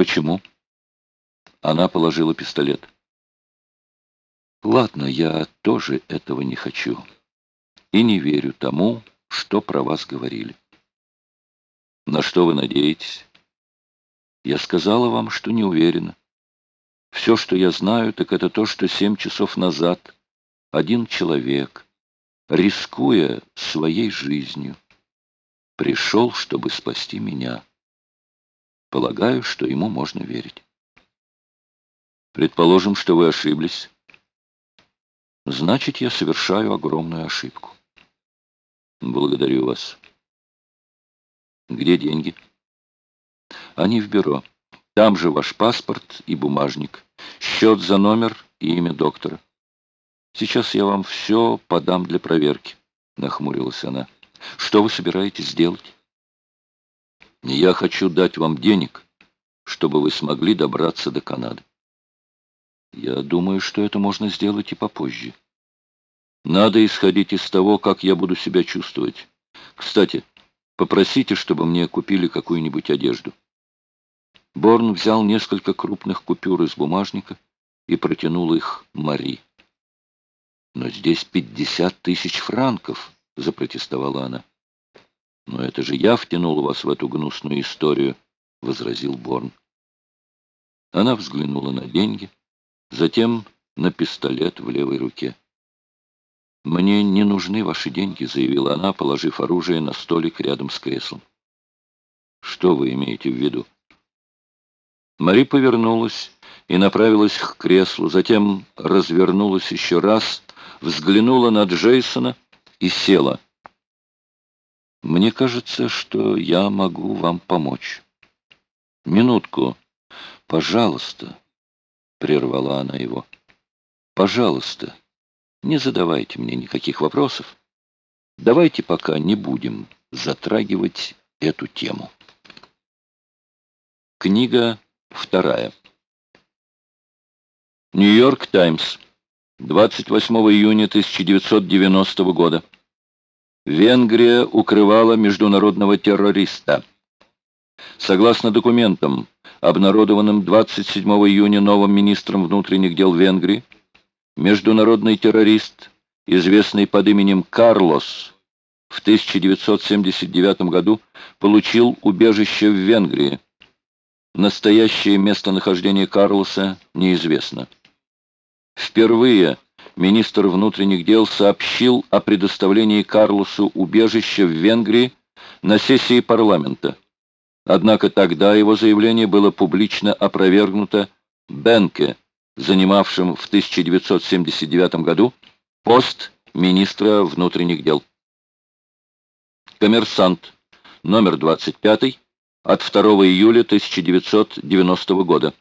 Почему? Она положила пистолет. Ладно, я тоже этого не хочу. И не верю тому, что про вас говорили. На что вы надеетесь? Я сказала вам, что не уверена. Все, что я знаю, так это то, что семь часов назад один человек, рискуя своей жизнью, пришел, чтобы спасти меня. Полагаю, что ему можно верить. Предположим, что вы ошиблись. Значит, я совершаю огромную ошибку. Благодарю вас. Где деньги? Они в бюро. Там же ваш паспорт и бумажник, счет за номер и имя доктора. Сейчас я вам все подам для проверки, нахмурилась она. Что вы собираетесь делать? Я хочу дать вам денег, чтобы вы смогли добраться до Канады. Я думаю, что это можно сделать и попозже. Надо исходить из того, как я буду себя чувствовать. Кстати, попросите, чтобы мне купили какую-нибудь одежду. Борн взял несколько крупных купюр из бумажника и протянул их Мари. «Но здесь пятьдесят тысяч франков», — запротестовала она. «Но это же я втянул вас в эту гнусную историю», — возразил Борн. Она взглянула на деньги, затем на пистолет в левой руке. «Мне не нужны ваши деньги», — заявила она, положив оружие на столик рядом с креслом. «Что вы имеете в виду?» Мари повернулась и направилась к креслу, затем развернулась еще раз, взглянула на Джейсона и села. «Мне кажется, что я могу вам помочь». «Минутку, пожалуйста», — прервала она его. «Пожалуйста, не задавайте мне никаких вопросов. Давайте пока не будем затрагивать эту тему». Книга Вторая. Нью-Йорк Таймс. 28 июня 1990 года. Венгрия укрывала международного террориста. Согласно документам, обнародованным 27 июня новым министром внутренних дел Венгрии, международный террорист, известный под именем Карлос, в 1979 году получил убежище в Венгрии, Настоящее местонахождение Карлоса неизвестно. Впервые министр внутренних дел сообщил о предоставлении Карлосу убежища в Венгрии на сессии парламента. Однако тогда его заявление было публично опровергнуто Бенке, занимавшим в 1979 году пост министра внутренних дел. Коммерсант, номер 25, от 2 июля 1990 года.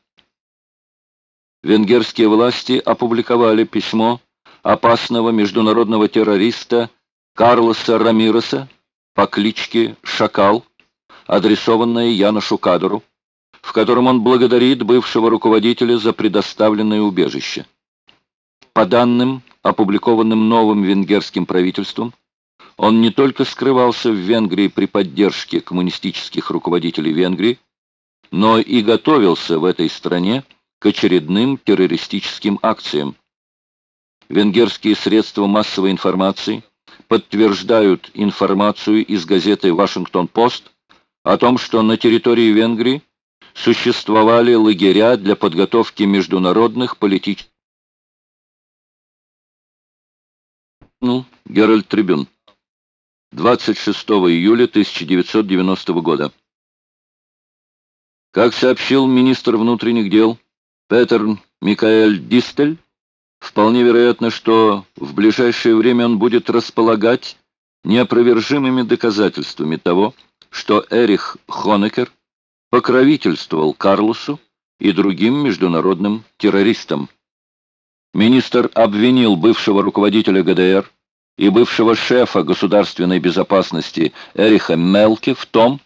Венгерские власти опубликовали письмо опасного международного террориста Карлоса Рамиреса по кличке Шакал, адресованное Яношу Кадору, в котором он благодарит бывшего руководителя за предоставленное убежище. По данным, опубликованным новым венгерским правительством, он не только скрывался в Венгрии при поддержке коммунистических руководителей Венгрии, но и готовился в этой стране к очередным террористическим акциям. Венгерские средства массовой информации подтверждают информацию из газеты «Вашингтон-Пост» о том, что на территории Венгрии существовали лагеря для подготовки международных политических... Ну, Геральт Трибюн. 26 июля 1990 года. Как сообщил министр внутренних дел Петер Микаэль Дистель, вполне вероятно, что в ближайшее время он будет располагать неопровержимыми доказательствами того, что Эрих Хонекер покровительствовал Карлосу и другим международным террористам. Министр обвинил бывшего руководителя ГДР и бывшего шефа государственной безопасности Эриха Мелки в том,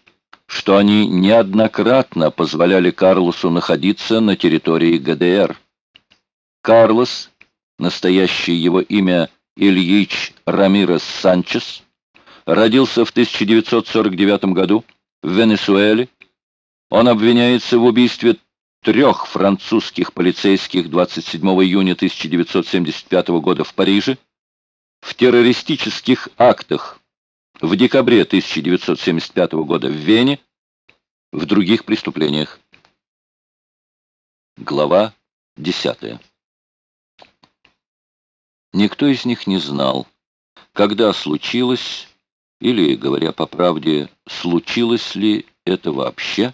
что они неоднократно позволяли Карлосу находиться на территории ГДР. Карлос, настоящее его имя Ильич Рамирес Санчес, родился в 1949 году в Венесуэле. Он обвиняется в убийстве трех французских полицейских 27 июня 1975 года в Париже, в террористических актах в декабре 1975 года в Вене, в других преступлениях. Глава 10. Никто из них не знал, когда случилось, или, говоря по правде, случилось ли это вообще,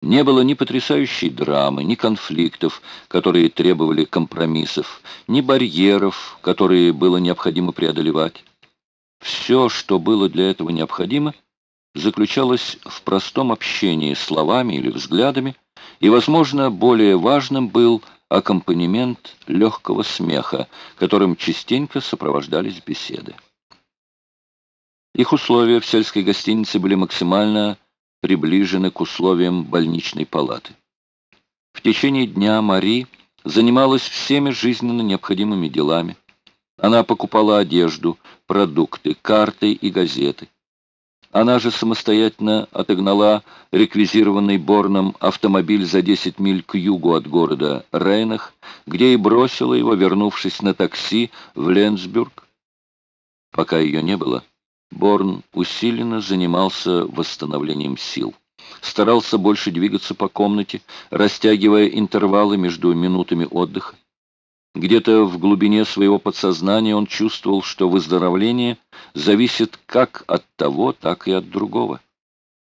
не было ни потрясающей драмы, ни конфликтов, которые требовали компромиссов, ни барьеров, которые было необходимо преодолевать. Все, что было для этого необходимо, заключалось в простом общении словами или взглядами, и, возможно, более важным был аккомпанемент легкого смеха, которым частенько сопровождались беседы. Их условия в сельской гостинице были максимально приближены к условиям больничной палаты. В течение дня Мари занималась всеми жизненно необходимыми делами. Она покупала одежду, продукты, карты и газеты. Она же самостоятельно отогнала реквизированный Борном автомобиль за 10 миль к югу от города Рейнах, где и бросила его, вернувшись на такси в Ленсбюрг. Пока ее не было, Борн усиленно занимался восстановлением сил. Старался больше двигаться по комнате, растягивая интервалы между минутами отдыха. Где-то в глубине своего подсознания он чувствовал, что выздоровление зависит как от того, так и от другого.